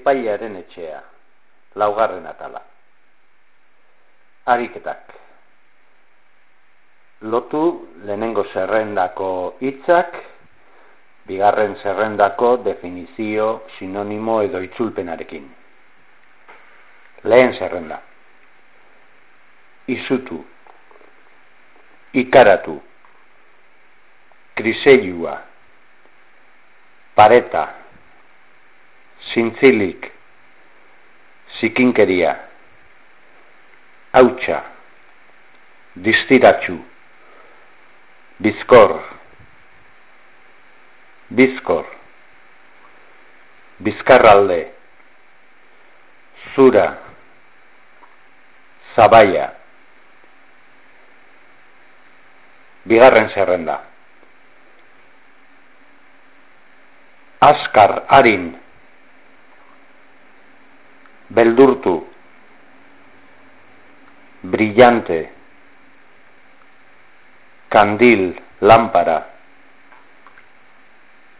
epailearen etxea, laugarren atala. Ariketak. Lotu lehenengo zerrendako hitzak, bigarren zerrendako definizio, sinonimo edo itzulpenarekin. Lehen zerrenda. Izutu. Ikaratu. Kriseilua. Pareta. Zintzilik. Zikinkeria. Hautsa. Distiratxu. Bizkor. Bizkor. Bizkarralde. Zura. Zabaia. Bigarren zerrenda. Askar, harin. Beldurtu. Brillante. Candil, lámpara.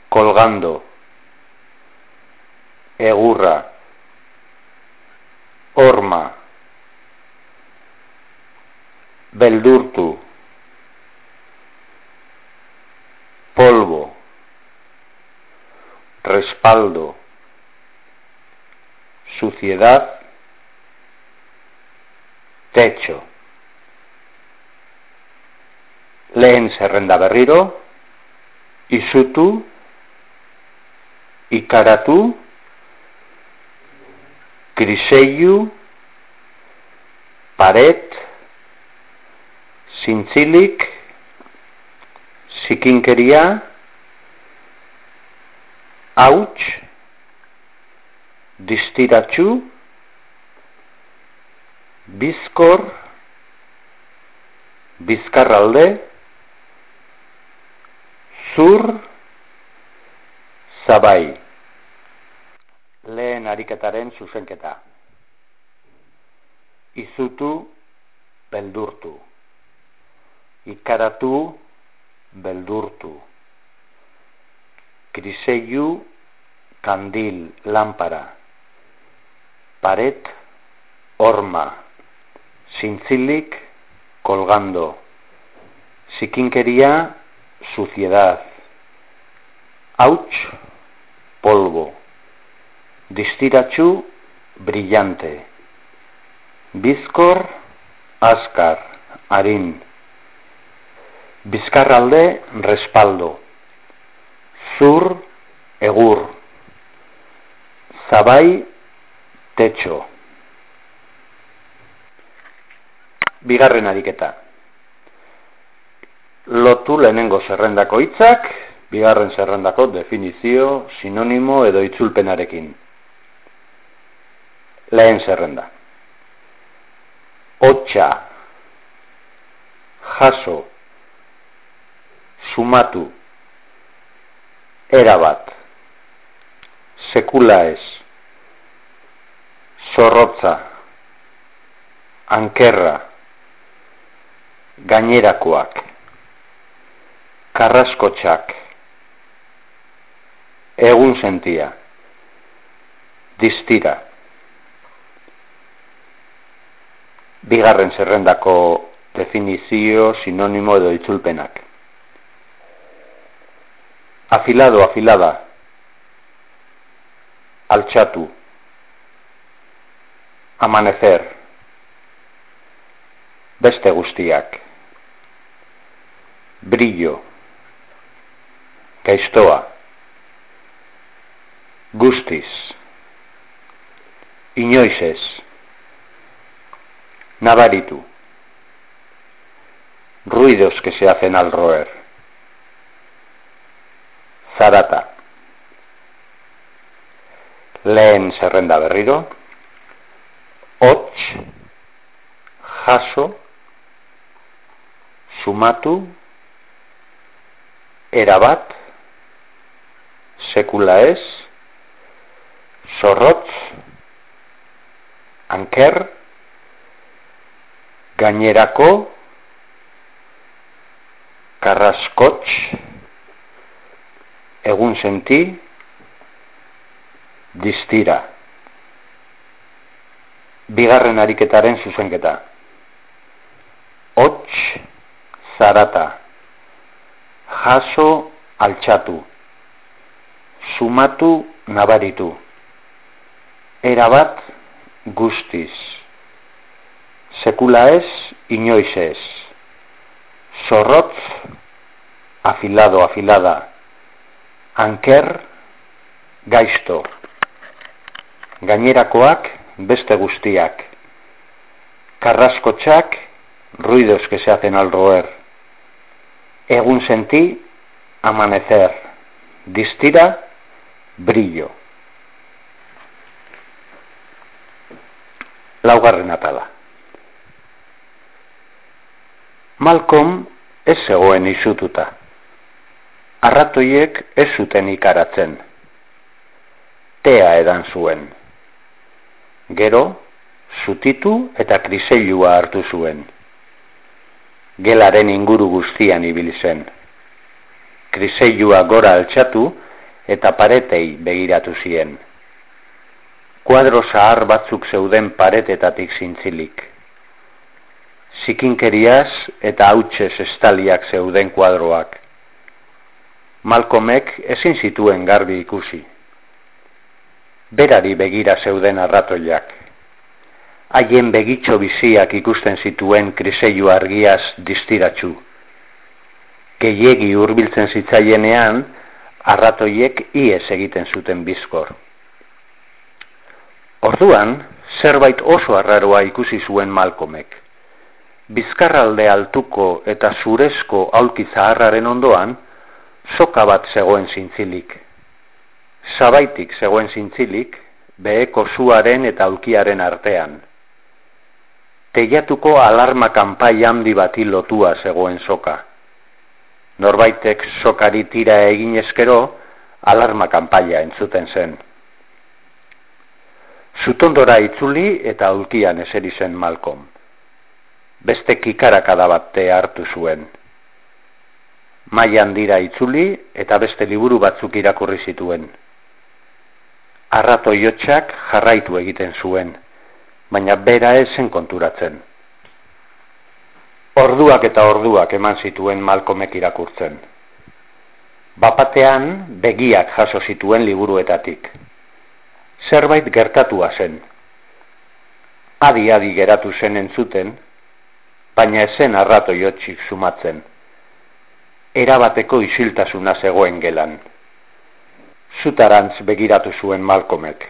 Colgando. Egurra. Horma. Beldurtu. Polvo. Respaldo. Suciedad. Techo. Lehen zerrenda berriro. Izutu. Ikaratu. Kriseiu. Paret. Zintzilik. Zikinkeria. Hauts. Distiratxu. Bizkor. Bizkarralde. Zur. Zabai. Lehen ariketaren zuzenketa. Izutu. Beldurtu. Ikaratu. Beldurtu. Kriseiu. Kandil. Lampara. Paret. Horma. Zintzilik. Colgando. Zikinkeria. Suciedad. Hauts. Polvo. Distiratxu. Brillante. Bizkor. Askar. Harin. Bizkarralde. Respaldo. Zur. Egur. Zabai. Techo. Bigarren ariketa. Lotu lehenengo zerrendako hitzak, bigarren zerrendako definizio, sinonimo edo itzulpenarekin. Lehen zerrenda. Otsa. Jaso. Sumatu. Erabat. Sekula ez. Zorrotza. Ankerra. Gainerakoak. Karraskotxak. Egun sentia. Distira. Bigarren zerrendako definizio, sinonimo edo itzulpenak. Afilado, afilada. Altxatu. Amanecer. Beste guztiak. Brillo. Gaiztoa. Guztiz. Inoizez. Nabaritu. Ruidos que se hacen al roer. Zarata. Lehen zerrenda berriro. Hots. Jaso. Sumatu. Erabat. Sekula ez. Zorrotz. Anker. Gainerako. Karraskotx. Egun senti. Distira. Bigarren ariketaren zuzenketa. Hots, zarata. Jaso, altxatu. Sumatu, nabaritu. Erabat, guztiz. Sekula ez, inoiz ez. Zorrotz, afilado, afilada. Anker, gaizto. Gainerakoak, beste guztiak. Carrascotxak, ruidos que se hacen al roer. Egun senti, amanecer. Distira, brillo. Laugarren atala. Malcolm ez zegoen izututa. Arratoiek ez zuten ikaratzen. Tea edan zuen. Gero, zutitu eta kriseilua hartu zuen. Gelaren inguru guztian ibili zen. Kriseilua gora altxatu eta paretei begiratu zien. Kuadro zahar batzuk zeuden paretetatik zintzilik. Zikinkeriaz eta hautsez estaliak zeuden kuadroak. Malkomek ezin zituen garbi ikusi berari begira zeuden arratoiak. Haien begitxo biziak ikusten zituen kriseiu argiaz distiratxu. Gehiegi hurbiltzen zitzaienean, arratoiek iez egiten zuten bizkor. Orduan, zerbait oso arraroa ikusi zuen Malkomek. Bizkarralde altuko eta zurezko aulki zaharraren ondoan, soka bat zegoen zintzilik. Zabaitik zegoen zintzilik, beheko zuaren eta aulkiaren artean. Teiatuko alarma kanpai handi bati lotua zegoen soka. Norbaitek sokari tira egin eskero, alarma kanpaia entzuten zen. Zutondora itzuli eta aulkian eseri zen Malcolm. Beste kikarakada bat hartu zuen. Maian dira itzuli eta beste liburu batzuk irakurri zituen arrato jotxak jarraitu egiten zuen, baina bera esen konturatzen. Orduak eta orduak eman zituen malkomek irakurtzen. Bapatean begiak jaso zituen liburuetatik. Zerbait gertatua zen. Adi-adi geratu zen entzuten, baina esen arrato jotxik sumatzen. Erabateko isiltasuna zegoen gelan zutarantz begiratu zuen Malkomek.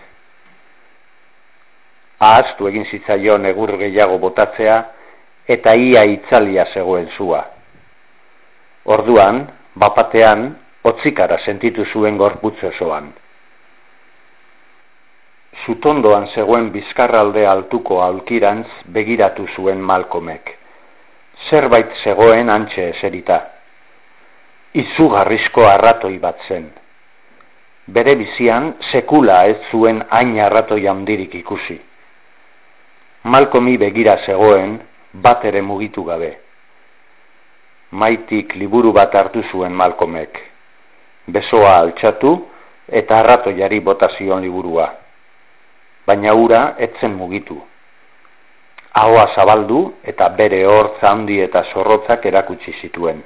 Ahaztu egin zitzaion egur gehiago botatzea, eta ia itzalia zegoen zua. Orduan, bapatean, otzikara sentitu zuen gorputz osoan. Zutondoan zegoen bizkarralde altuko aulkirantz begiratu zuen Malkomek. Zerbait zegoen antxe eserita. Izugarrizko arratoi bat zen bere bizian sekula ez zuen hain arrato jaundirik ikusi. Malkomi begira zegoen bat ere mugitu gabe. Maitik liburu bat hartu zuen Malkomek. Besoa altxatu eta arrato jari botazion liburua. Baina ura etzen mugitu. Ahoa zabaldu eta bere hor zaundi eta zorrotzak erakutsi zituen.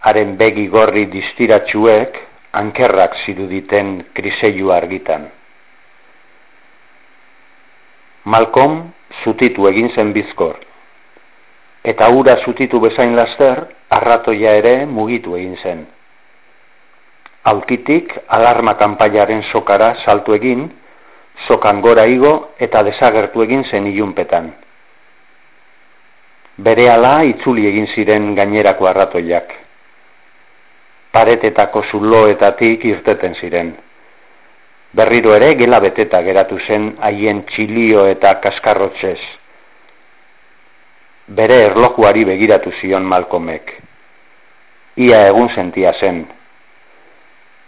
Haren begi gorri distiratxuek ankerrak ziruditen kriseiu argitan. Malcolm zutitu egin zen bizkor, eta ura zutitu bezain laster, arratoia ere mugitu egin zen. Alkitik alarma kanpaiaren sokara saltu egin, sokan gora igo eta desagertu egin zen ilunpetan. Bere ala itzuli egin ziren gainerako arratoiak paretetako zuloetatik irteten ziren. Berriro ere gela beteta geratu zen haien txilio eta kaskarrotzez. Bere erlojuari begiratu zion Malkomek. Ia egun sentia zen.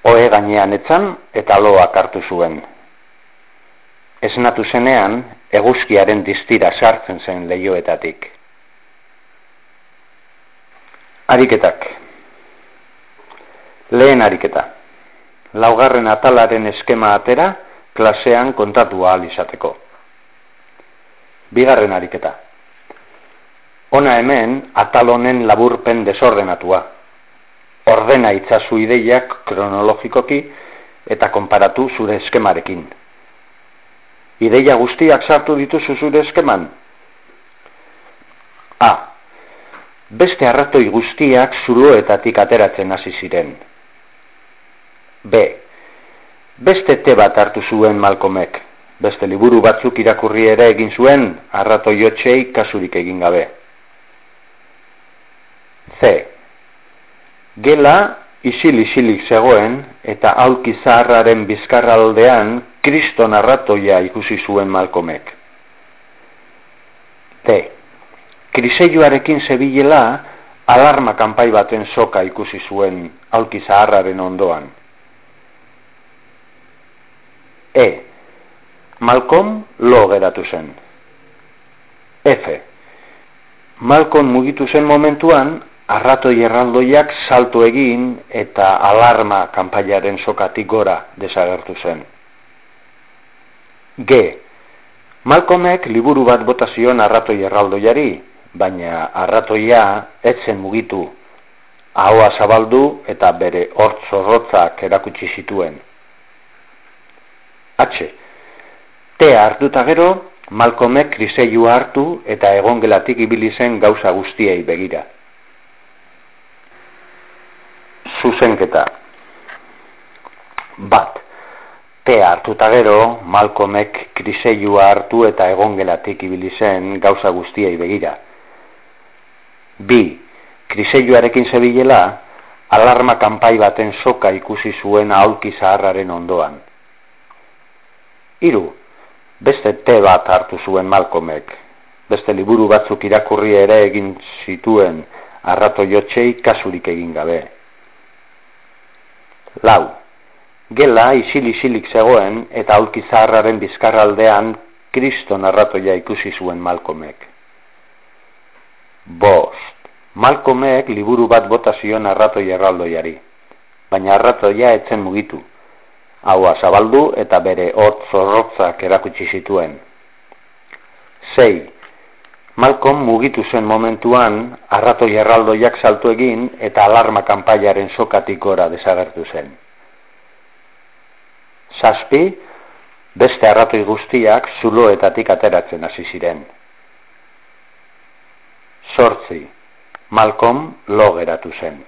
Oe gainean etzan eta loak hartu zuen. Esnatu zenean, eguzkiaren distira sartzen zen lehioetatik. Ariketak. Lehen ariketa. Laugarren atalaren eskema atera, klasean kontatu ahal izateko. Bigarren ariketa. Ona hemen atalonen laburpen desordenatua. Ordena itzazu ideiak kronologikoki eta konparatu zure eskemarekin. Ideia guztiak sartu dituzu zure eskeman? A. Beste arratoi guztiak zuloetatik ateratzen hasi ziren. B. Beste te bat hartu zuen Malcolmek. Beste liburu batzuk irakurri ere egin zuen arratoi hotxei kasurik egin gabe. C. Gela isil-isilik zegoen eta aulki zaharraren bizkarraldean kristo narratoia ikusi zuen malkomek. D. Kriseioarekin zebilela alarma kanpai baten soka ikusi zuen aulki zaharraren ondoan. E. Malcolm lo geratu zen. F. Malcolm mugitu zen momentuan arratoi erraldoiak salto egin eta alarma kanpailaren sokatik gora desagertu zen. G. Malcolmek liburu bat botazion arratoi erraldoiari, baina arratoia etzen mugitu, ahoa zabaldu eta bere hortzorrotzak erakutsi zituen. H. Tea hartuta gero, Malcolmek kriseilua hartu eta egongelatik ibili zen gauza guztiei begira zuzenketa. Bat, te hartuta gero, Malcolmek kriseilua hartu eta egongelatik ibili zen gauza guztiei begira. Bi, kriseiluarekin zebilela, alarma kanpai baten soka ikusi zuen aulki zaharraren ondoan. Hiru, beste te bat hartu zuen Malcolmek, beste liburu batzuk irakurri ere egin zituen arrato jotxei kasurik egin gabe. Lau. Gela isil-isilik zegoen eta aulki zaharraren bizkarraldean kristo narratoia ikusi zuen Malcolmek. Bost. Malcolmek liburu bat bota zion narratoi erraldoiari, baina arratoia etzen mugitu. Haua zabaldu eta bere hot zorrotzak erakutsi zituen. Sei. Malcolm mugitu zen momentuan, arratoi erraldoiak saltu egin eta alarma kanpaiaren sokatik gora desagertu zen. Saspi, beste arratoi guztiak zuloetatik ateratzen hasi ziren. Sortzi, Malcolm lo geratu zen.